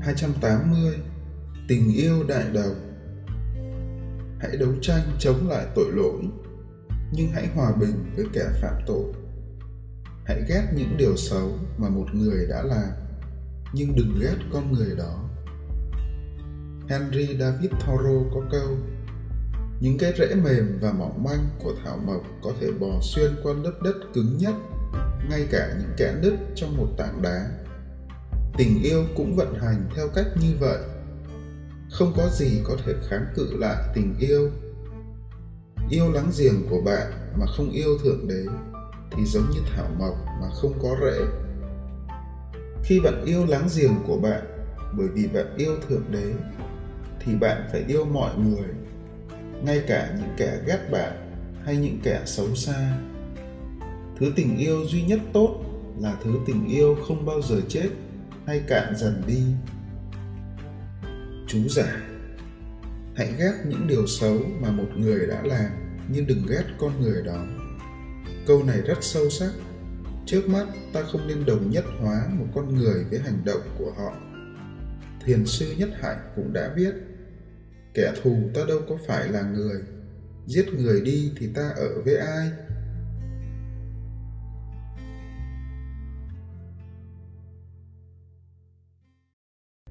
280 Tình yêu đại đồng. Hãy đấu tranh chống lại tội lỗi, Nhưng hãy hòa bình với kẻ phạm tội. Hãy ghét những điều xấu mà một người đã làm, Nhưng đừng ghét con người đó. Henry David Thoreau có câu, những cái rễ mềm và mỏng manh của thảo mộc có thể bò xuyên qua lớp đất cứng nhất ngay cả những kẽ nứt trong một tảng đá tình yêu cũng vận hành theo cách như vậy. Không có gì có thể kháng cự lại tình yêu. Yêu láng giềng của bạn mà không yêu thượng đế thì giống như thảo mộc mà không có rễ. Khi bạn yêu láng giềng của bạn bởi vì bạn yêu thượng đế, thì bạn phải yêu mọi người, ngay cả những kẻ ghét bạn hay những kẻ xấu xa. Thứ tình yêu duy nhất tốt là thứ tình yêu không bao giờ chết hay cạn dần đi. Chú giải hãy ghét những điều xấu mà một người đã làm nhưng đừng ghét con người đó. Câu này rất sâu sắc. Trước mắt, ta không nên đồng nhất hóa một con người với hành động của họ. Thiền sư nhất hạnh cũng đã viết kẻ thù ta đâu có phải là người. Giết người đi thì ta ở với ai?